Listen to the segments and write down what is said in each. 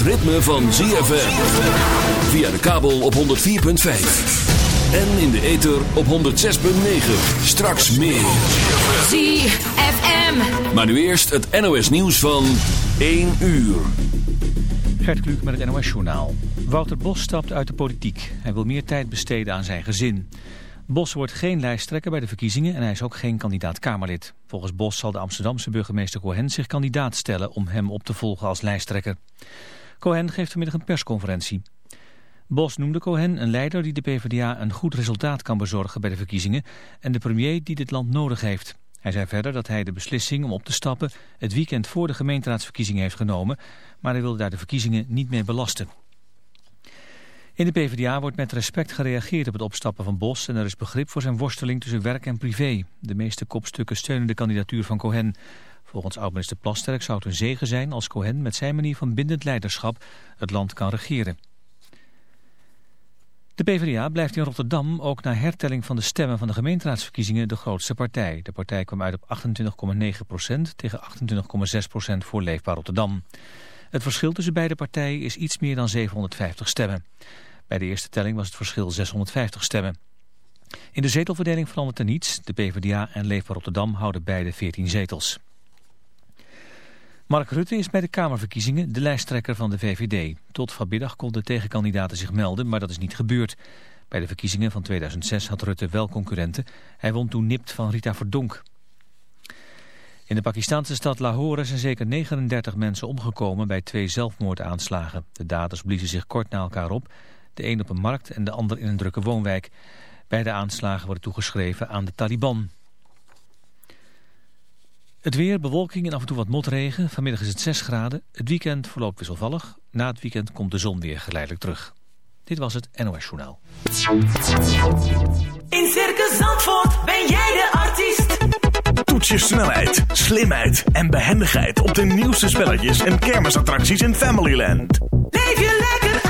het ritme van ZFM. Via de kabel op 104.5. En in de ether op 106.9. Straks meer. ZFM. Maar nu eerst het NOS nieuws van 1 uur. Gert Kluk met het NOS Journaal. Wouter Bos stapt uit de politiek. Hij wil meer tijd besteden aan zijn gezin. Bos wordt geen lijsttrekker bij de verkiezingen en hij is ook geen kandidaat-Kamerlid. Volgens Bos zal de Amsterdamse burgemeester Cohen zich kandidaat stellen om hem op te volgen als lijsttrekker. Cohen geeft vanmiddag een persconferentie. Bos noemde Cohen een leider die de PvdA een goed resultaat kan bezorgen bij de verkiezingen en de premier die dit land nodig heeft. Hij zei verder dat hij de beslissing om op te stappen het weekend voor de gemeenteraadsverkiezingen heeft genomen, maar hij wilde daar de verkiezingen niet mee belasten. In de PvdA wordt met respect gereageerd op het opstappen van Bos en er is begrip voor zijn worsteling tussen werk en privé. De meeste kopstukken steunen de kandidatuur van Cohen. Volgens oud-minister Plasterk zou het een zegen zijn als Cohen met zijn manier van bindend leiderschap het land kan regeren. De PvdA blijft in Rotterdam ook na hertelling van de stemmen van de gemeenteraadsverkiezingen de grootste partij. De partij kwam uit op 28,9% tegen 28,6% voor Leefbaar Rotterdam. Het verschil tussen beide partijen is iets meer dan 750 stemmen. Bij de eerste telling was het verschil 650 stemmen. In de zetelverdeling verandert er niets. De PvdA en Leefbaar Rotterdam houden beide 14 zetels. Mark Rutte is bij de Kamerverkiezingen de lijsttrekker van de VVD. Tot vanmiddag konden tegenkandidaten zich melden, maar dat is niet gebeurd. Bij de verkiezingen van 2006 had Rutte wel concurrenten. Hij won toen nipt van Rita Verdonk. In de Pakistanse stad Lahore zijn zeker 39 mensen omgekomen bij twee zelfmoordaanslagen. De daders bliezen zich kort na elkaar op, de een op een markt en de ander in een drukke woonwijk. Beide aanslagen worden toegeschreven aan de Taliban. Het weer, bewolking en af en toe wat motregen. Vanmiddag is het 6 graden. Het weekend verloopt wisselvallig. Na het weekend komt de zon weer geleidelijk terug. Dit was het NOS Journaal. In Circus Zandvoort ben jij de artiest. Toets je snelheid, slimheid en behendigheid op de nieuwste spelletjes en kermisattracties in Familyland. Leef je lekker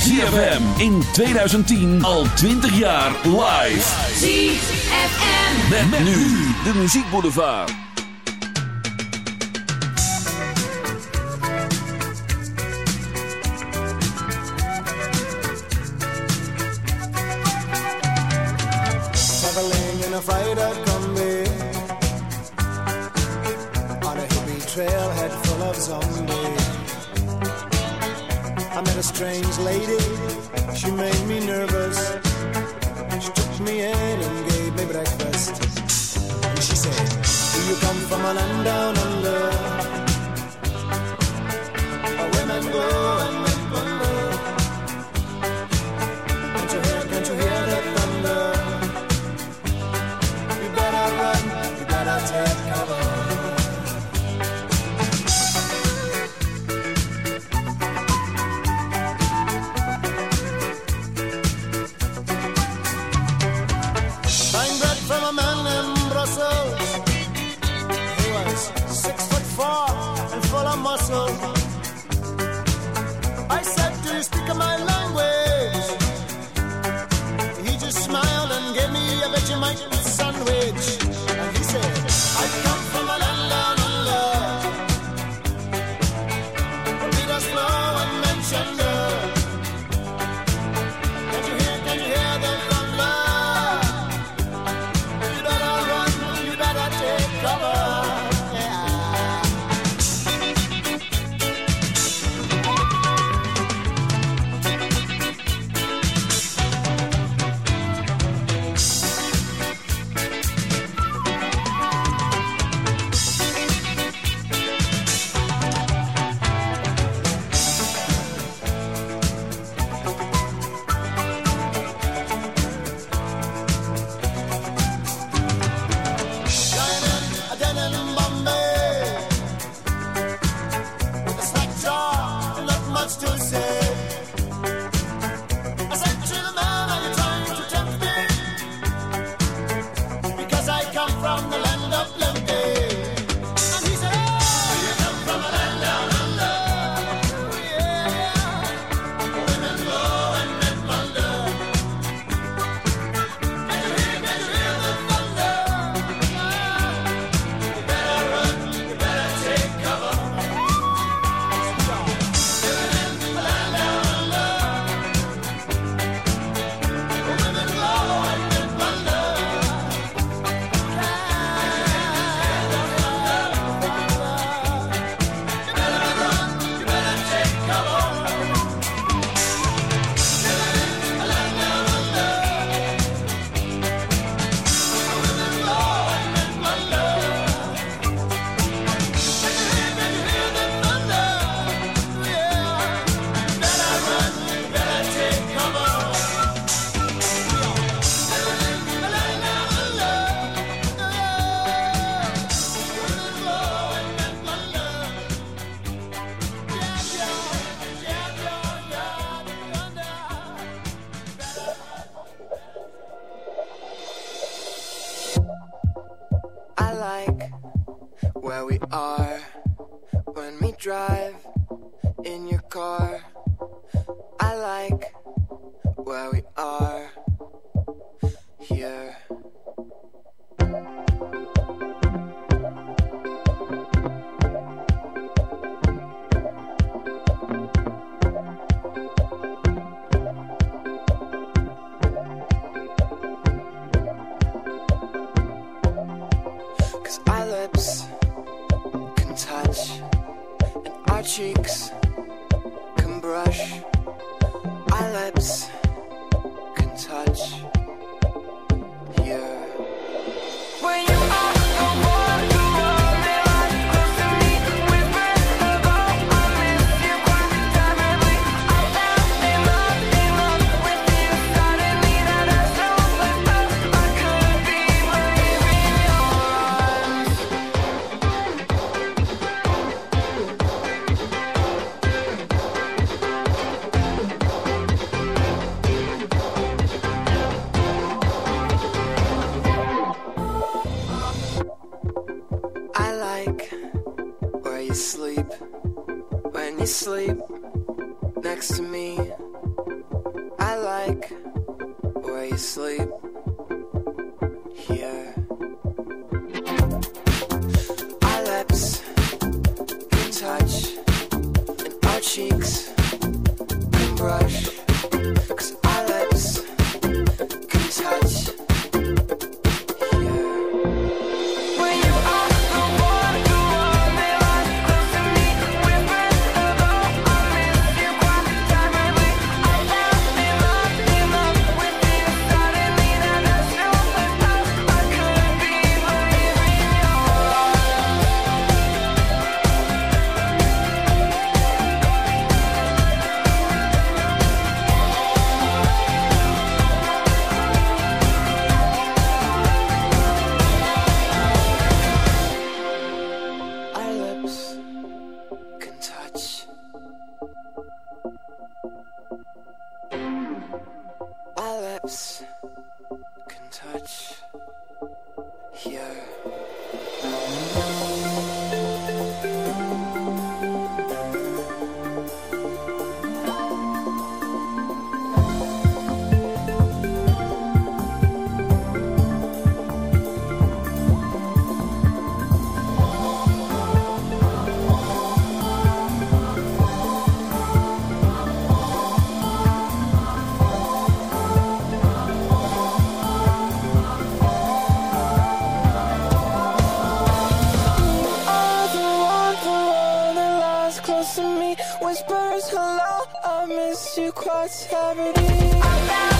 ZFM in 2010 al 20 jaar live. ZFM. Met, nu de muziekboulevard. traveling in a freighter a strange lady, she made me nervous. She took me in and gave me breakfast. And she said, Do you come from a land down under? Where women go and men wonder. Can't you hear, can't you hear the thunder? You better run, you better take cover. to cross every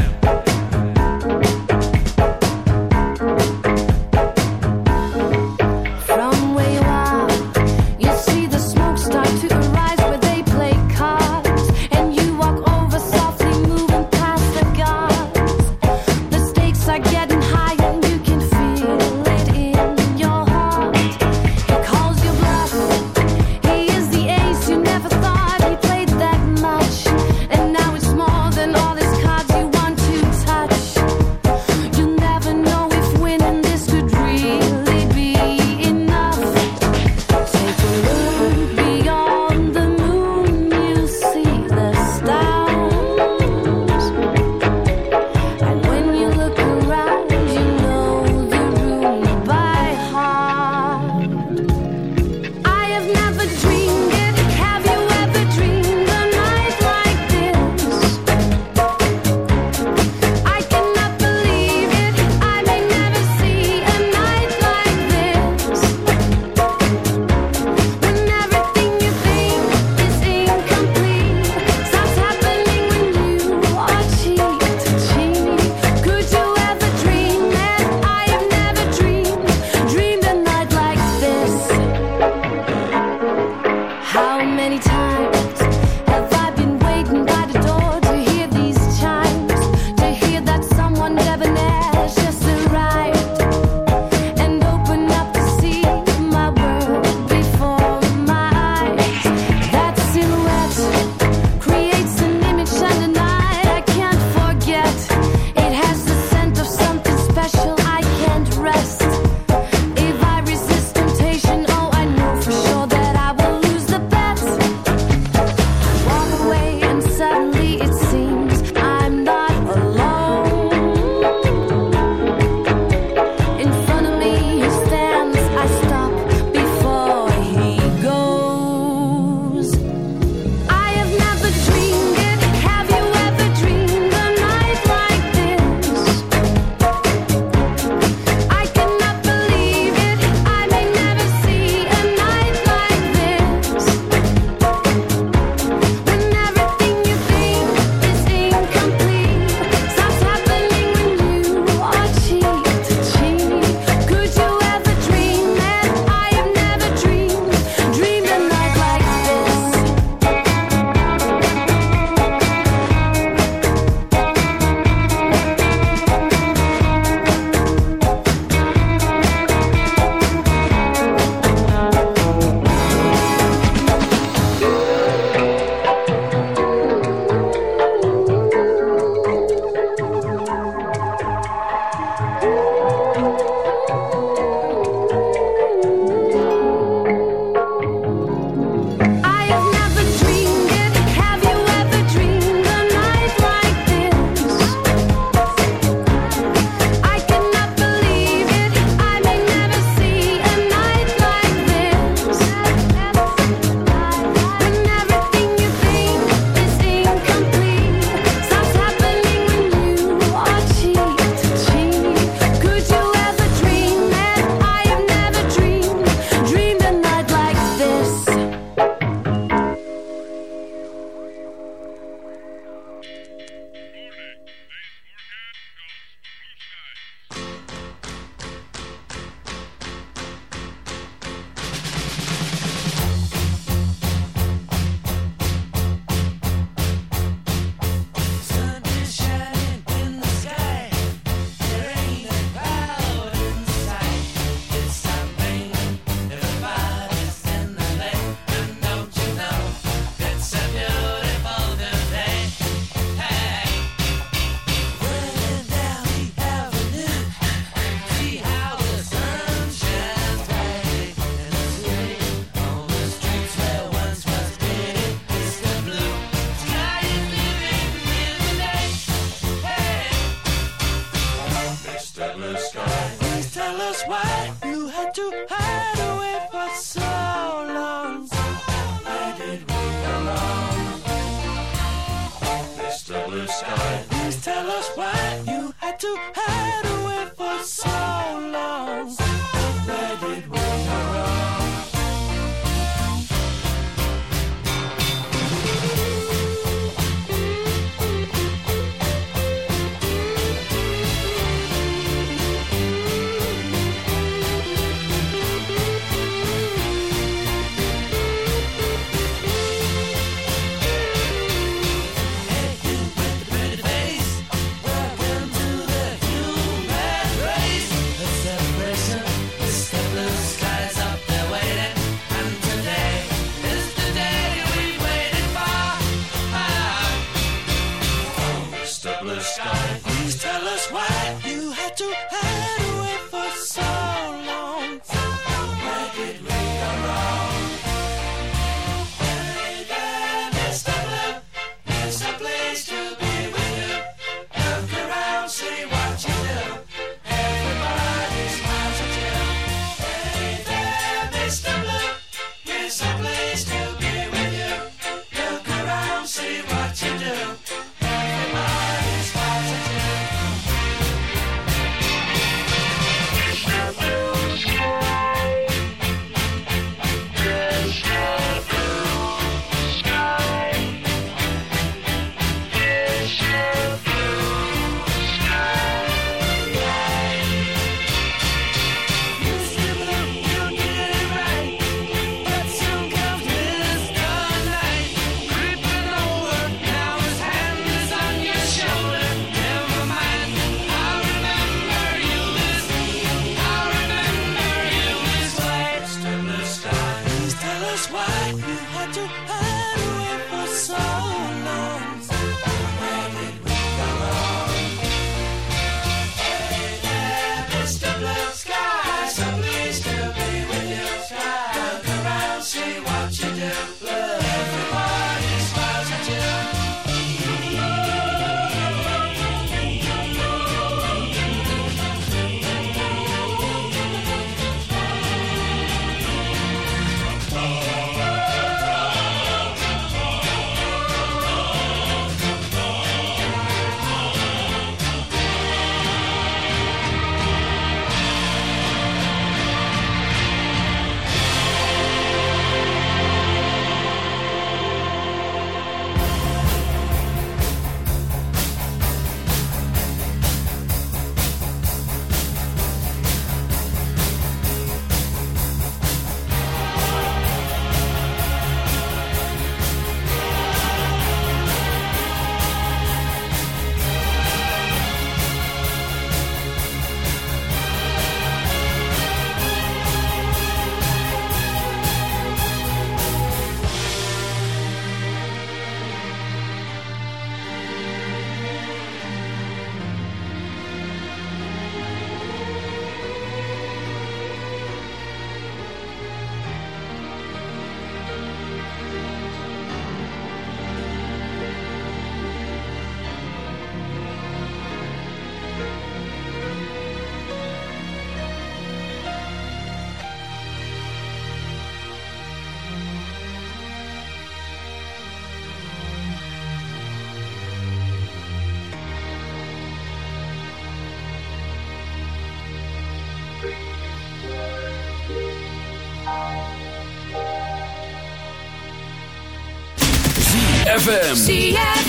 ZFM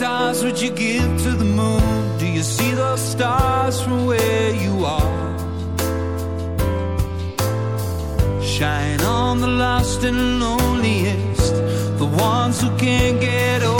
stars would you give to the moon? Do you see those stars from where you are? Shine on the lost and loneliest, the ones who can't get over.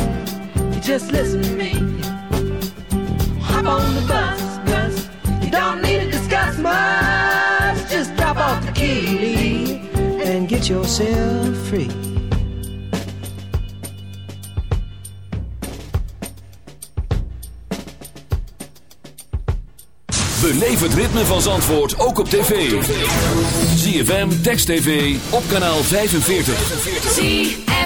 Just listen to me. Hop on the bus, Gus. You don't need to discuss much. Just drop off the key, and get yourself free. Beleef het ritme van Zandvoort ook op tv. ZFM, Text TV, op kanaal 45.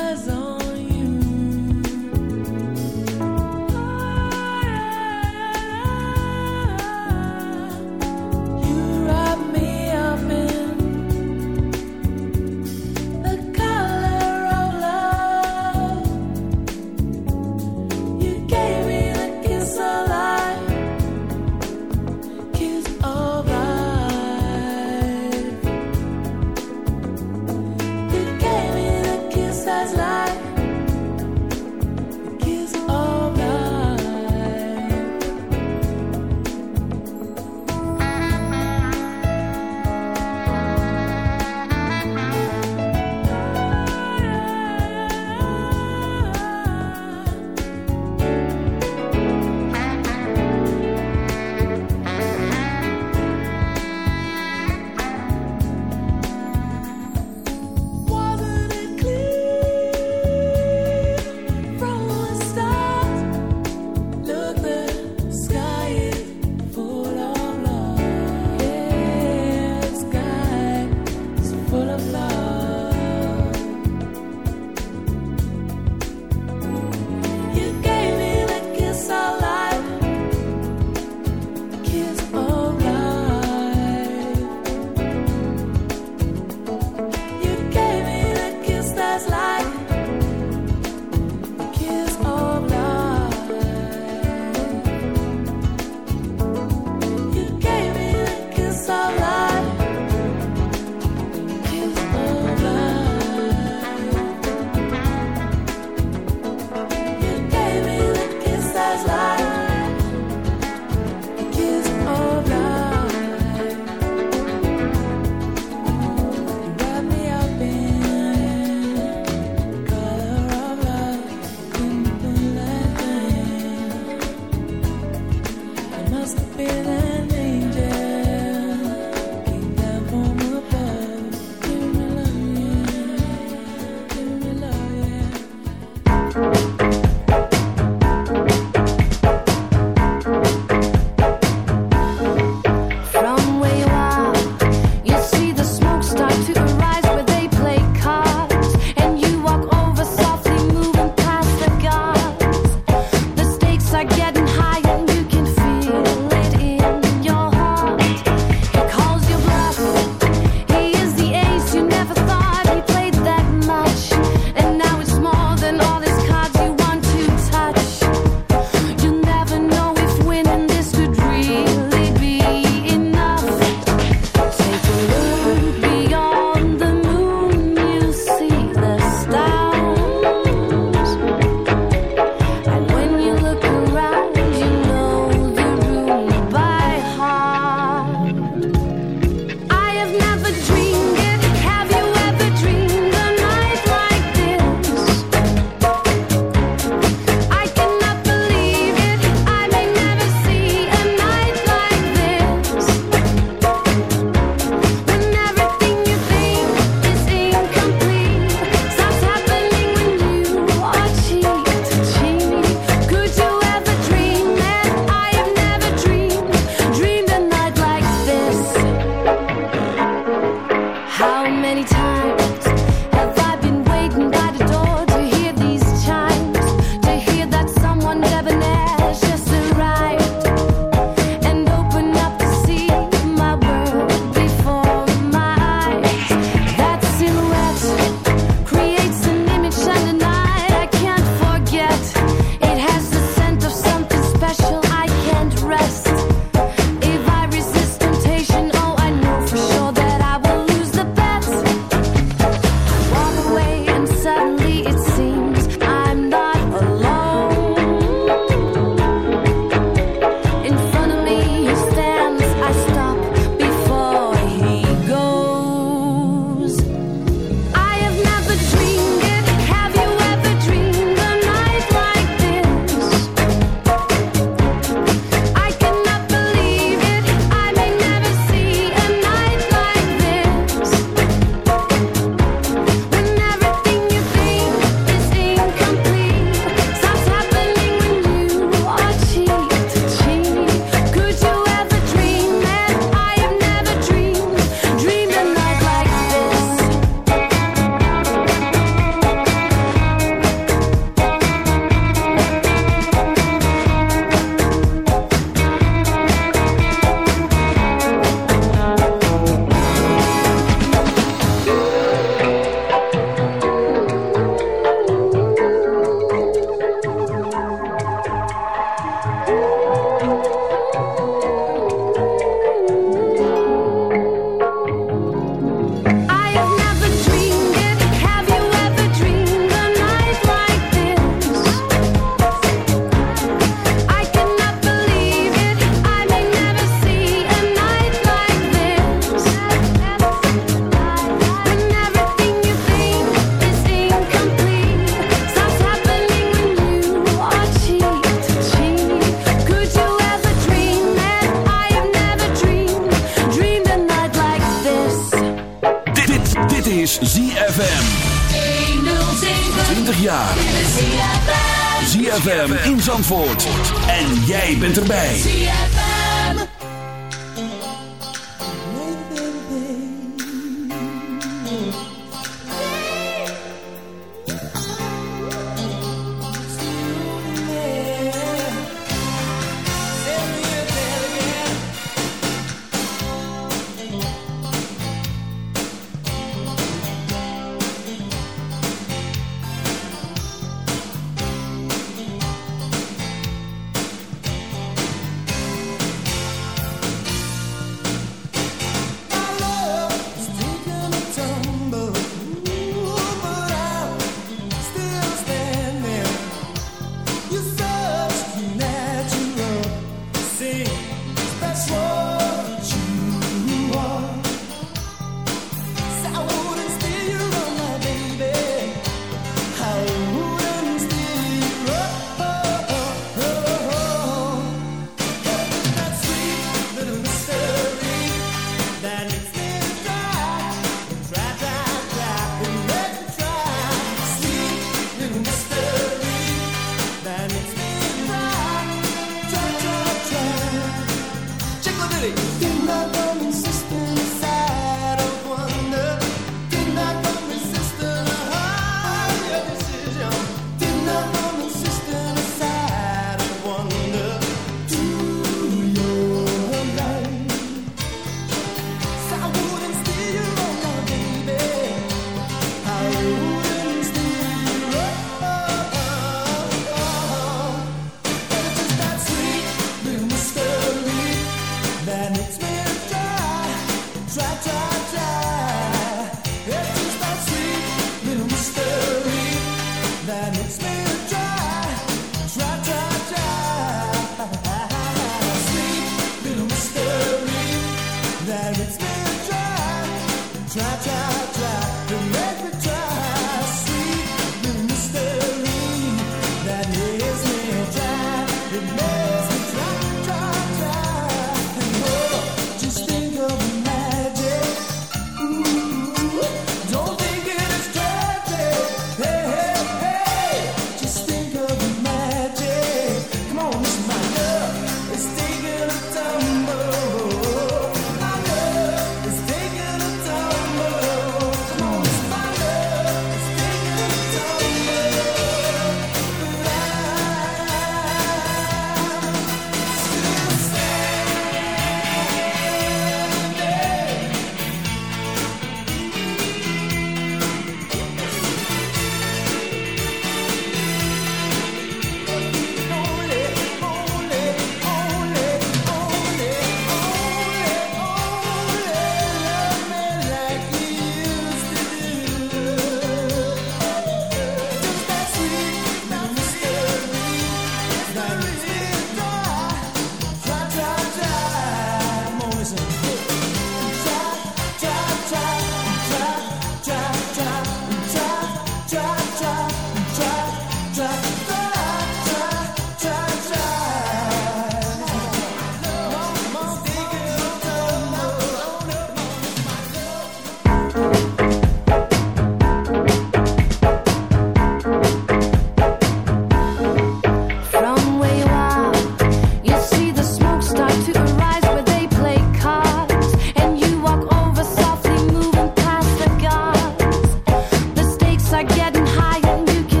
fire you can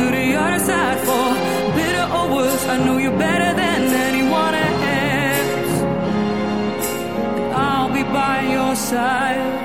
to the other side for bitter or worse. I know you better than anyone else. I'll be by your side.